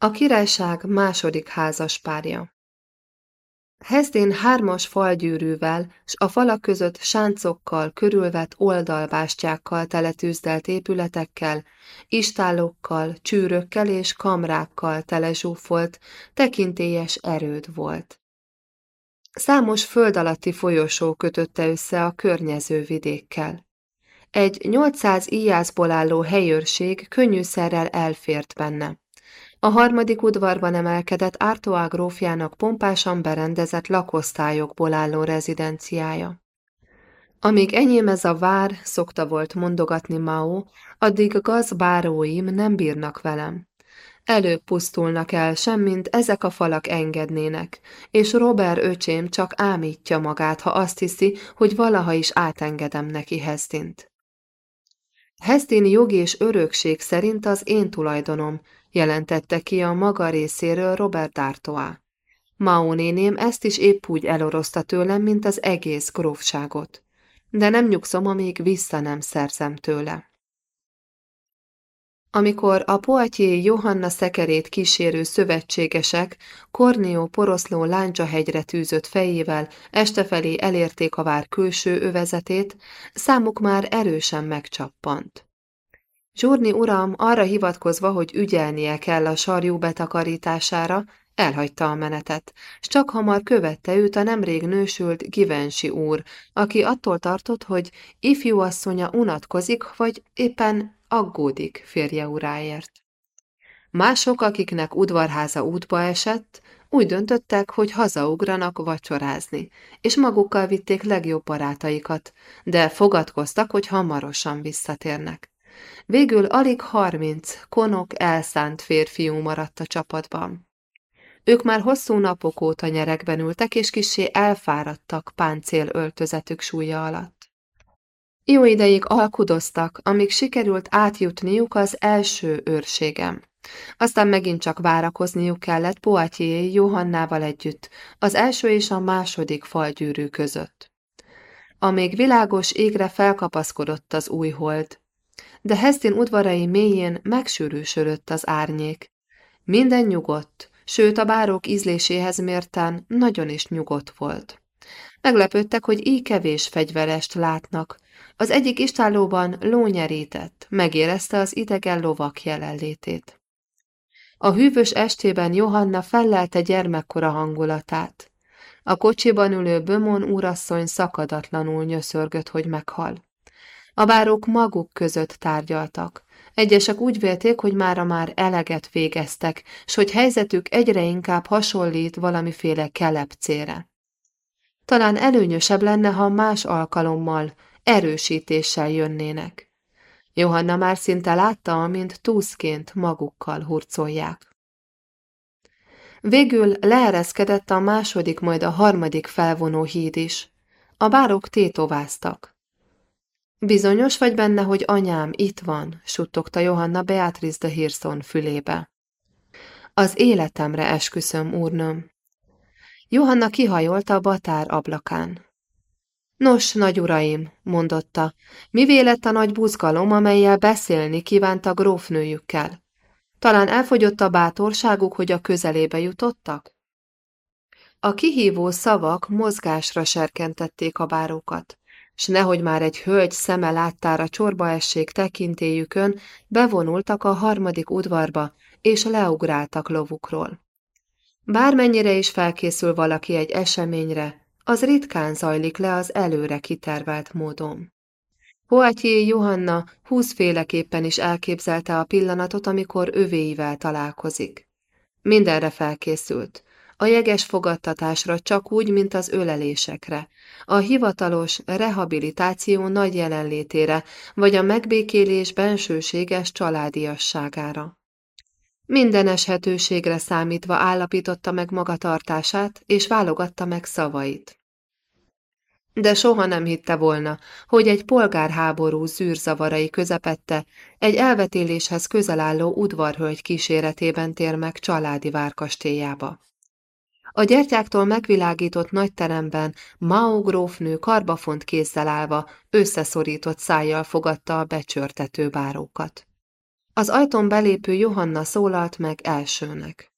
A királyság második házaspárja Hezdén hármas falgyűrűvel, s a falak között sáncokkal körülvett oldalbástyákkal teletűzdelt épületekkel, istálokkal, csűrökkel és kamrákkal telezsúfolt, tekintélyes erőd volt. Számos föld alatti folyosó kötötte össze a környező vidékkel. Egy 800 íjászból álló helyőrség könnyűszerrel elfért benne. A harmadik udvarban emelkedett Artois grófjának pompásan berendezett lakosztályokból álló rezidenciája. Amíg enyém ez a vár, szokta volt mondogatni Mao, addig gazbáróim nem bírnak velem. Előbb pusztulnak el, semmint ezek a falak engednének, és Robert öcsém csak ámítja magát, ha azt hiszi, hogy valaha is átengedem neki Hestint. Hestin jog és örökség szerint az én tulajdonom, jelentette ki a maga részéről Robert D'Artois. Mao néném ezt is épp úgy elorozta tőlem, mint az egész grófságot. De nem nyugszom, amíg vissza nem szerzem tőle. Amikor a Poitiers Johanna szekerét kísérő szövetségesek Kornió poroszló hegyre tűzött fejével estefelé elérték a vár külső övezetét, számuk már erősen megcsappant. Zsurni uram arra hivatkozva, hogy ügyelnie kell a sarjú betakarítására, elhagyta a menetet, s csak hamar követte őt a nemrég nősült Givenchy úr, aki attól tartott, hogy ifjú asszonya unatkozik, vagy éppen aggódik férje uráért. Mások, akiknek udvarháza útba esett, úgy döntöttek, hogy hazaugranak vacsorázni, és magukkal vitték legjobb barátaikat, de fogadkoztak, hogy hamarosan visszatérnek. Végül alig harminc konok elszánt férfiú maradt a csapatban. Ők már hosszú napok óta nyerekben ültek, és kisé elfáradtak páncél öltözetük súlya alatt. Jó ideig alkudoztak, amíg sikerült átjutniuk az első őrségem. Aztán megint csak várakozniuk kellett Poitiers Johannával együtt, az első és a második falgyűrű között. Amíg világos égre felkapaszkodott az új hold, de Hestin udvarai mélyén megsűrűsödött az árnyék. Minden nyugodt, sőt a bárók ízléséhez mérten nagyon is nyugodt volt. Meglepődtek, hogy így kevés fegyverest látnak. Az egyik istállóban lónyerített, megérezte az idegen lovak jelenlétét. A hűvös estében Johanna fellelte gyermekkora hangulatát. A kocsiban ülő Bömon úrasszony szakadatlanul nyöszörgött, hogy meghal. A bárók maguk között tárgyaltak. Egyesek úgy vélték, hogy mára már eleget végeztek, s hogy helyzetük egyre inkább hasonlít valamiféle kelepcére. Talán előnyösebb lenne, ha más alkalommal, erősítéssel jönnének. Johanna már szinte látta, amint túszként magukkal hurcolják. Végül leereszkedett a második, majd a harmadik felvonó híd is. A bárok tétováztak. Bizonyos vagy benne, hogy anyám itt van, suttogta Johanna Beatrice de Hirson fülébe. Az életemre esküszöm, úrnöm. Johanna kihajolt a batár ablakán. Nos, nagy uraim, mondotta, mi lett a nagy buzgalom, amelyel beszélni kívánt a grófnőjükkel? Talán elfogyott a bátorságuk, hogy a közelébe jutottak? A kihívó szavak mozgásra serkentették a bárókat s nehogy már egy hölgy szeme láttára csorba essék tekintélyükön, bevonultak a harmadik udvarba, és leugráltak lovukról. Bármennyire is felkészül valaki egy eseményre, az ritkán zajlik le az előre kitervelt módon. Poitier Johanna húszféleképpen is elképzelte a pillanatot, amikor övéivel találkozik. Mindenre felkészült, a jeges fogadtatásra csak úgy, mint az ölelésekre, a hivatalos rehabilitáció nagy jelenlétére, vagy a megbékélés bensőséges családiasságára. Minden eshetőségre számítva állapította meg magatartását, és válogatta meg szavait. De soha nem hitte volna, hogy egy polgárháború zűrzavarai közepette egy elvetéléshez közel álló udvarhölgy kíséretében tér meg családi várkastélyába. A gyertyáktól megvilágított nagy teremben Mao grófnő karbafont kézzel állva, összeszorított szájjal fogadta a becsörtető bárókat. Az ajtón belépő Johanna szólalt meg elsőnek.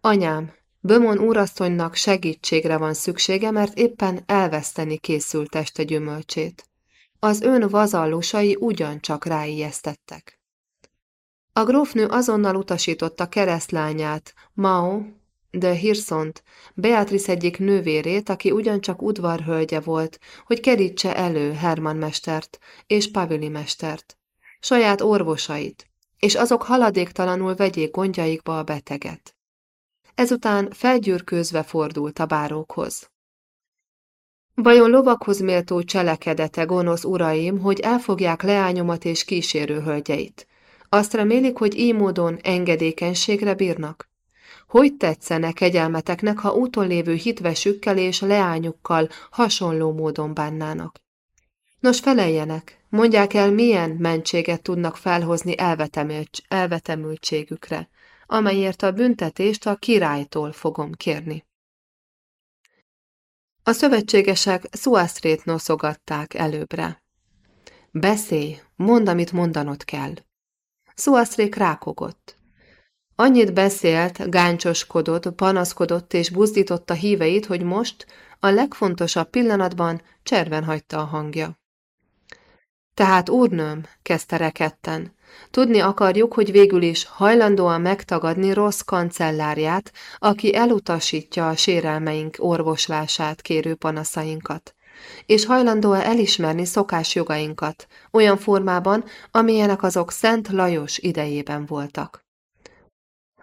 Anyám, Bömon úrasszonynak segítségre van szüksége, mert éppen elveszteni készült este gyümölcsét. Az ön vazallusai ugyancsak ráijesztettek. A grófnő azonnal utasította keresztlányát, Mao, de Hirszont, Beatrice egyik nővérét, aki ugyancsak udvarhölgye volt, hogy kerítse elő Herman mestert és Pavili mestert, saját orvosait, és azok haladéktalanul vegyék gondjaikba a beteget. Ezután felgyűrkőzve fordult a bárókhoz. Vajon lovakhoz méltó cselekedete, gonosz uraim, hogy elfogják leányomat és kísérő? Azt remélik, hogy így módon engedékenységre bírnak? Hogy tetszene kegyelmeteknek, ha úton lévő hitvesükkel és leányukkal hasonló módon bánnának? Nos, feleljenek, mondják el, milyen mentséget tudnak felhozni elvetemültségükre, amelyért a büntetést a királytól fogom kérni. A szövetségesek Szuászrét noszogatták előbbre. Beszélj, mondd, amit mondanod kell. Szuászrék rákogott. Annyit beszélt, gáncsoskodott, panaszkodott és buzdította híveit, hogy most, a legfontosabb pillanatban cserben hagyta a hangja. Tehát, úrnőm, kezdte reketten, tudni akarjuk, hogy végül is hajlandóan megtagadni rossz kancellárját, aki elutasítja a sérelmeink orvoslását kérő panaszainkat, és hajlandó-e elismerni szokás jogainkat, olyan formában, amilyenek azok Szent Lajos idejében voltak.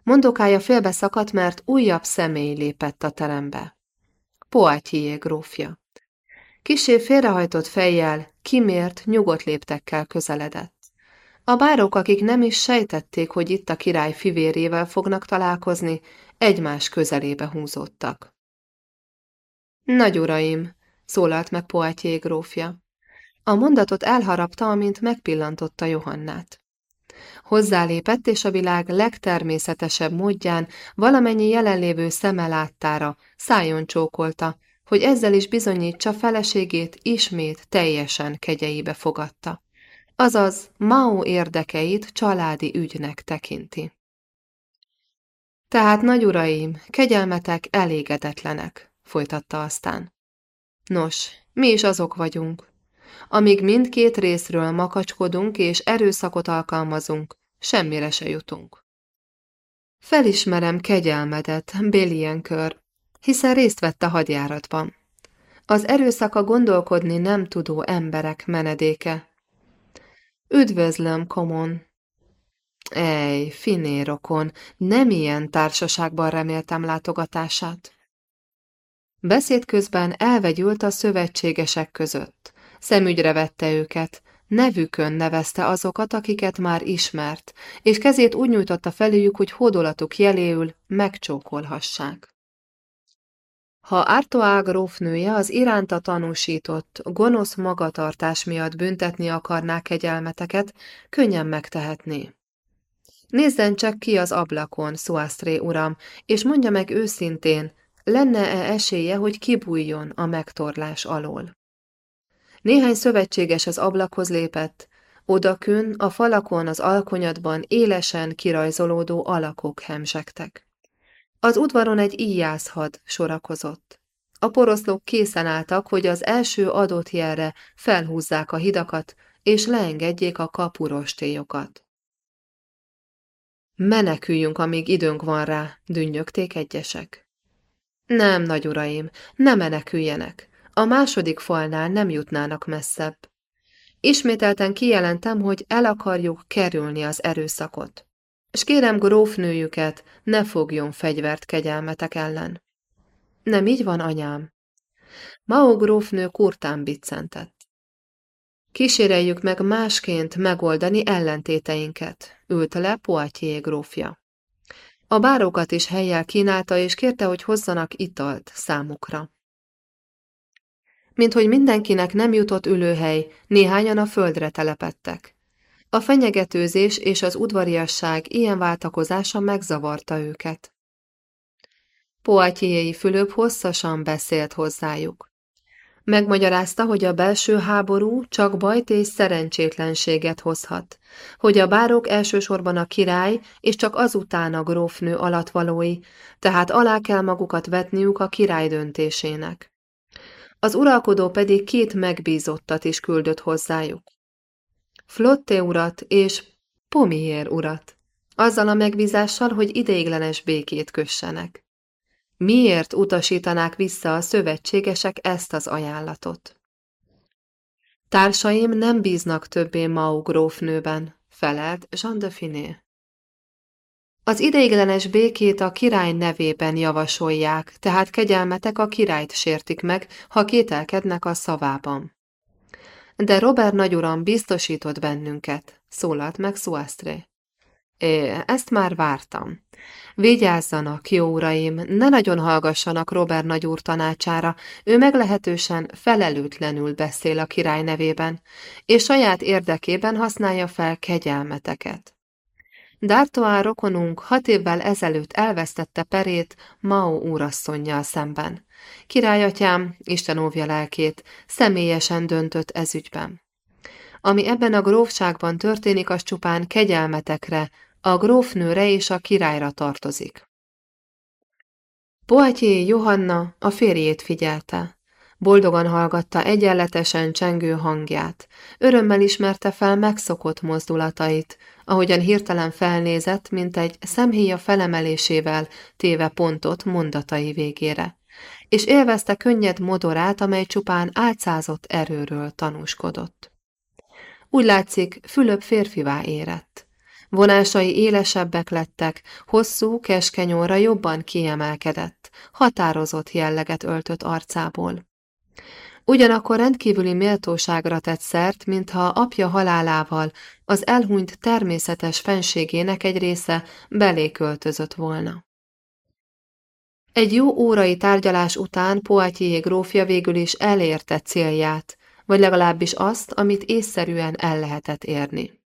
Mondokája félbeszakadt, mert újabb személy lépett a terembe. Poatyié grófja. Kisé félrehajtott fejjel, kimért, nyugodt léptekkel közeledett. A bárok, akik nem is sejtették, hogy itt a király fivérével fognak találkozni, egymás közelébe húzódtak. Nagy uraim, szólalt meg Poitier grófja. A mondatot elharapta, amint megpillantotta Johannát. Hozzálépett, és a világ legtermészetesebb módján valamennyi jelenlévő szeme láttára, szájon csókolta, hogy ezzel is bizonyítsa feleségét ismét teljesen kegyeibe fogadta. Azaz, Mao érdekeit családi ügynek tekinti. Tehát, nagy uraim, kegyelmetek elégedetlenek, folytatta aztán. Nos, mi is azok vagyunk. Amíg mindkét részről makacskodunk és erőszakot alkalmazunk, semmire se jutunk. Felismerem kegyelmedet, Bélienkör, hiszen részt vett a hadjáratban. Az erőszaka gondolkodni nem tudó emberek menedéke. Üdvözlöm, Komon! Ej, finérokon, nem ilyen társaságban reméltem látogatását. Beszéd közben elvegyült a szövetségesek között. Szemügyre vette őket, nevükön nevezte azokat, akiket már ismert, és kezét úgy nyújtotta felőjük, hogy hódolatuk jeléül megcsókolhassák. Ha Artoá grófnője az iránta tanúsított, gonosz magatartás miatt büntetni akarná kegyelmeteket, könnyen megtehetné. Nézzen csak ki az ablakon, Szuasztré uram, és mondja meg őszintén, lenne-e esélye, hogy kibújjon a megtorlás alól. Néhány szövetséges az ablakhoz lépett, odakün a falakon az alkonyatban élesen kirajzolódó alakok hemzsegtek. Az udvaron egy íjászhad sorakozott. A poroszlók készen álltak, hogy az első adott jelre felhúzzák a hidakat, és leengedjék a kapurostélyokat. Meneküljünk, amíg időnk van rá, dünnyögték egyesek. Nem, nagy uraim, ne meneküljenek. A második falnál nem jutnának messzebb. Ismételten kijelentem, hogy el akarjuk kerülni az erőszakot és kérem grófnőjüket, ne fogjon fegyvert kegyelmetek ellen. Nem így van, anyám? Mao grófnő kurtán biccentett. Kíséreljük meg másként megoldani ellentéteinket, ült le Poitier grófja. A bárokat is helyjel kínálta, és kérte, hogy hozzanak italt számukra. Mint hogy mindenkinek nem jutott ülőhely, néhányan a földre telepettek. A fenyegetőzés és az udvariasság ilyen váltakozása megzavarta őket. Poatyiei Fülöp hosszasan beszélt hozzájuk. Megmagyarázta, hogy a belső háború csak bajt és szerencsétlenséget hozhat, hogy a bárok elsősorban a király és csak azután a grófnő alatvalói, tehát alá kell magukat vetniük a király döntésének. Az uralkodó pedig két megbízottat is küldött hozzájuk. Flotté urat és Pomier urat, azzal a megbízással, hogy ideiglenes békét kössenek. Miért utasítanák vissza a szövetségesek ezt az ajánlatot? Társaim nem bíznak többé Mau grófnőben, felelt Jean de Finé. Az ideiglenes békét a király nevében javasolják, tehát kegyelmetek a királyt sértik meg, ha kételkednek a szavában. De Robert nagyuram biztosított bennünket, szólalt meg Suastre. É, ezt már vártam. Vigyázzanak, jó uraim, ne nagyon hallgassanak Robert nagyúr tanácsára, ő meglehetősen felelőtlenül beszél a király nevében, és saját érdekében használja fel kegyelmeteket. D'Artois rokonunk hat évvel ezelőtt elvesztette perét Mao úrasszonynal szemben. Királyatyám, Isten óvja lelkét, személyesen döntött ezügyben. Ami ebben a grófságban történik, az csupán kegyelmetekre, a grófnőre és a királyra tartozik. Poitier Johanna a férjét figyelte. Boldogan hallgatta egyenletesen csengő hangját. Örömmel ismerte fel megszokott mozdulatait, ahogyan hirtelen felnézett, mint egy szemhéja felemelésével téve pontot mondatai végére. És élvezte könnyed modorát, amely csupán álcázott erőről tanúskodott. Úgy látszik, Fülöp férfivá érett. Vonásai élesebbek lettek, hosszú, keskeny óra jobban kiemelkedett, határozott jelleget öltött arcából. Ugyanakkor rendkívüli méltóságra tett szert, mintha apja halálával az elhunyt természetes fenségének egy része belé költözött volna. Egy jó órai tárgyalás után Poitier grófja végül is elérte célját, vagy legalábbis azt, amit észszerűen el lehetett érni.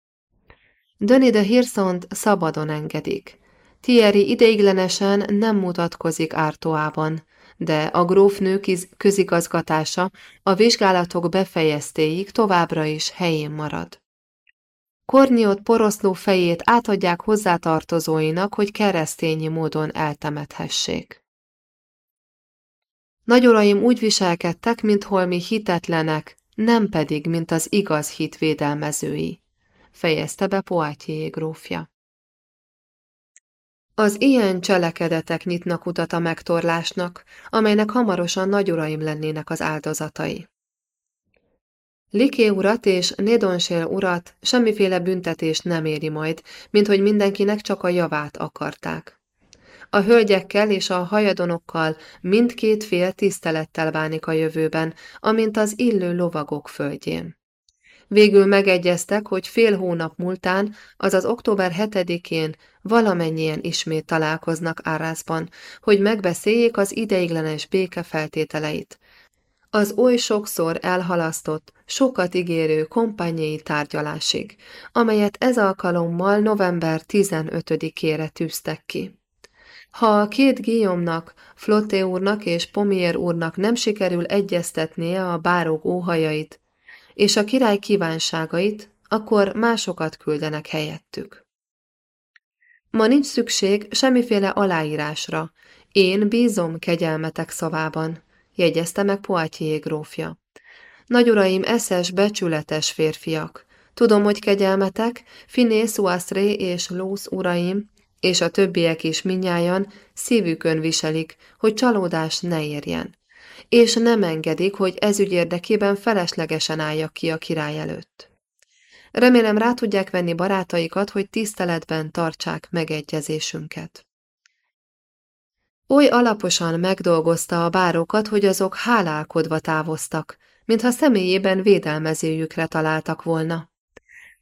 Döni de Hirszont szabadon engedik. Thierry ideiglenesen nem mutatkozik ártóában, de a grófnő közigazgatása a vizsgálatok befejeztéig továbbra is helyén marad. Korniot poroszló fejét átadják hozzátartozóinak, hogy keresztényi módon eltemethessék. Nagyuraim úgy viselkedtek, mint holmi hitetlenek, nem pedig, mint az igaz hit védelmezői fejezte be Poitier grófja. Az ilyen cselekedetek nyitnak utat a megtorlásnak, amelynek hamarosan nagyuraim lennének az áldozatai. Liké urat és Nédonsél urat semmiféle büntetés nem éri majd, mint hogy mindenkinek csak a javát akarták. A hölgyekkel és a hajadonokkal mindkét fél tisztelettel bánik a jövőben, amint az illő lovagok földjén. Végül megegyeztek, hogy fél hónap múltán, azaz október 7-én valamennyien ismét találkoznak Árázban, hogy megbeszéljék az ideiglenes béke feltételeit. Az oly sokszor elhalasztott, sokat ígérő kompányéi tárgyalásig, amelyet ez alkalommal november 15-ére tűztek ki. Ha a két Guillaume-nak, Flotté úrnak és Pomier úrnak nem sikerül egyeztetnie a bárok óhajait, és a király kívánságait, akkor másokat küldenek helyettük. Ma nincs szükség semmiféle aláírásra, én bízom kegyelmetek szavában, jegyezte meg Poitier grófja. Nagyuraim eszes, becsületes férfiak. Tudom, hogy kegyelmetek, Finé, Suastré és Lósz uraim, és a többiek is minnyájan szívükön viselik, hogy csalódás ne érjen és nem engedik, hogy ezügy érdekében feleslegesen álljak ki a király előtt. Remélem rá tudják venni barátaikat, hogy tiszteletben tartsák megegyezésünket. Oly alaposan megdolgozta a bárokat, hogy azok hálálkodva távoztak, mintha személyében védelmezőjükre találtak volna.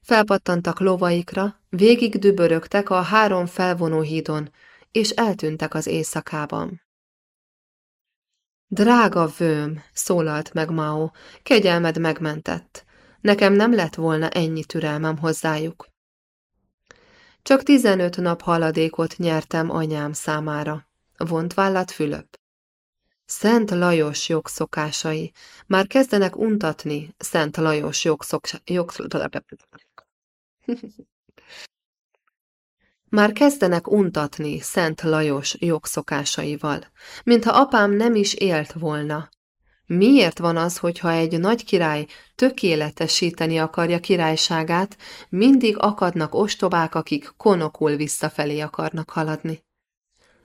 Felpattantak lovaikra, végig dübörögtek a három felvonó hídon, és eltűntek az éjszakában. Drága vőm, szólalt meg Mao, kegyelmed megmentett. Nekem nem lett volna ennyi türelmem hozzájuk. Csak tizenöt nap haladékot nyertem anyám számára, vont vállat Fülöp. Szent Lajos jogszokásai. Már kezdenek untatni Szent Lajos jogszokásai. Már kezdenek untatni Szent Lajos jogszokásaival, mintha apám nem is élt volna. Miért van az, hogyha egy nagy király tökéletesíteni akarja királyságát, mindig akadnak ostobák, akik konokul visszafelé akarnak haladni?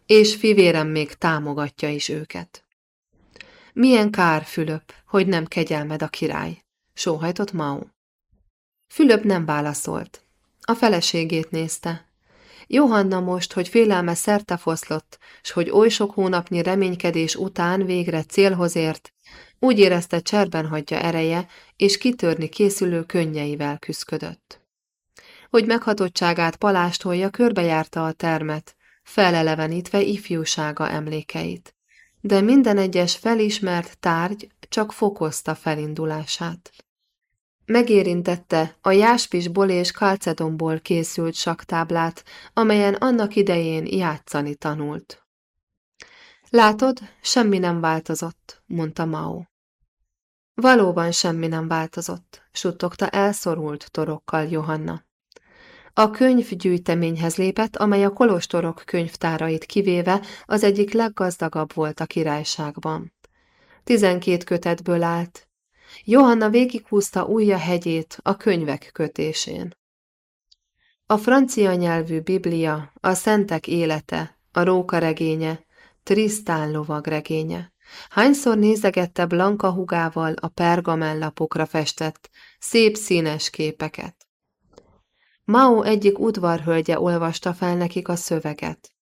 És fivérem még támogatja is őket. Milyen kár, Fülöp, hogy nem kegyelmed a király, sóhajtott Mao. Fülöp nem válaszolt. A feleségét nézte. Johanna most, hogy félelme szerte foszlott, s hogy oly sok hónapnyi reménykedés után végre célhoz ért, úgy érezte cserben hagyja ereje, és kitörni készülő könnyeivel küszködött. Hogy meghatottságát palástolja, körbejárta a termet, felelevenítve ifjúsága emlékeit. De minden egyes felismert tárgy csak fokozta felindulását. Megérintette a jáspisból és kalcedonból készült saktáblát, amelyen annak idején játszani tanult. Látod, semmi nem változott, mondta Mao. Valóban semmi nem változott, suttogta elszorult torokkal Johanna. A könyvgyűjteményhez lépett, amely a kolostorok könyvtárait kivéve az egyik leggazdagabb volt a királyságban. Tizenkét kötetből állt, Johanna végighúzta ujja hegyét a könyvek kötésén. A francia nyelvű Biblia, a szentek élete, a róka regénye, Trisztán lovag regénye. Hányszor nézegette Blanka hugával a pergamellapokra festett, szép színes képeket. Mao egyik udvarhölgye olvasta fel nekik a szöveget.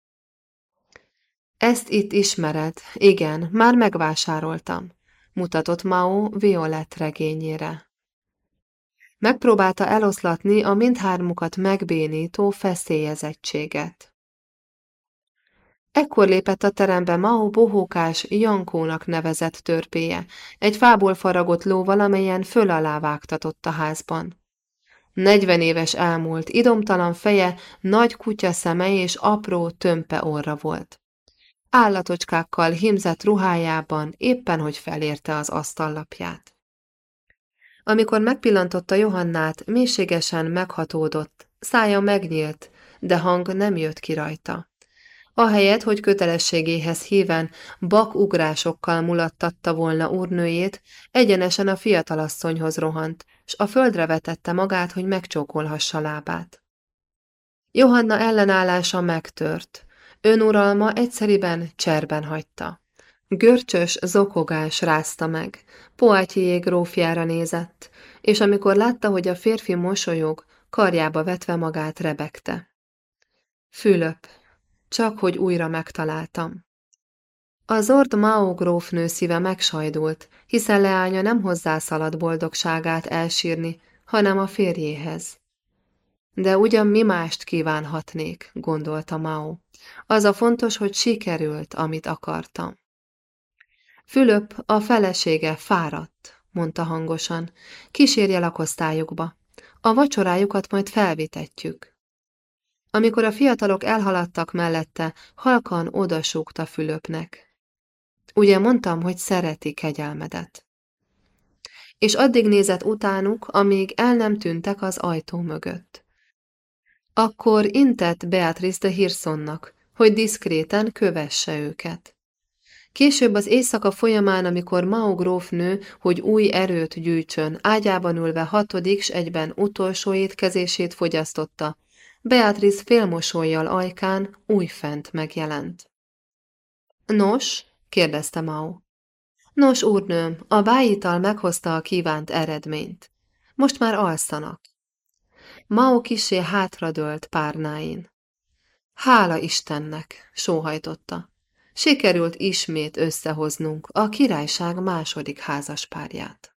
Ezt itt ismered, igen, már megvásároltam mutatott Mao Violett regényére. Megpróbálta eloszlatni a mindhármukat megbénító feszélyezettséget. Ekkor lépett a terembe Mao bohókás Jankónak nevezett törpéje, egy fából faragott ló valamelyen föl alá vágtatott a házban. Negyven éves elmúlt, idomtalan feje, nagy kutya szeme és apró tömpe orra volt állatocskákkal himzett ruhájában éppen, hogy felérte az asztallapját. Amikor megpillantotta Johannát, mélységesen meghatódott, szája megnyílt, de hang nem jött ki rajta. Ahelyett, hogy kötelességéhez híven bakugrásokkal mulattatta volna úrnőjét, egyenesen a fiatalasszonyhoz rohant, s a földre vetette magát, hogy megcsókolhassa lábát. Johanna ellenállása megtört, Önuralma egyszeriben cserben hagyta. Görcsös zokogás rázta meg, Poátyié grófjára nézett, és amikor látta, hogy a férfi mosolyog, karjába vetve magát rebegte. Fülöp, csak hogy újra megtaláltam. A Zord Mao grófnő szíve megsajdult, hiszen leánya nem hozzászaladt boldogságát elsírni, hanem a férjéhez. De ugyan mi mást kívánhatnék, gondolta Mao. Az a fontos, hogy sikerült, amit akartam. Fülöp, a felesége fáradt, mondta hangosan. Kísérje lakosztályukba. A vacsorájukat majd felvitetjük. Amikor a fiatalok elhaladtak mellette, halkan odasúgta Fülöpnek. Ugye mondtam, hogy szereti kegyelmedet. És addig nézett utánuk, amíg el nem tűntek az ajtó mögött. Akkor intett Beatrice de Hirsonnak, hogy diszkréten kövesse őket. Később az éjszaka folyamán, amikor Mao grófnő, hogy új erőt gyűjtsön, ágyában ülve hatodik s egyben utolsó étkezését fogyasztotta, Beatrice félmosolyjal ajkán újfent megjelent. Nos? kérdezte Mao. Nos, úrnőm, a bájital meghozta a kívánt eredményt. Most már alszanak. Mao kisé hátradőlt párnáin. Hála Istennek, sóhajtotta. Sikerült ismét összehoznunk a királyság második házaspárját.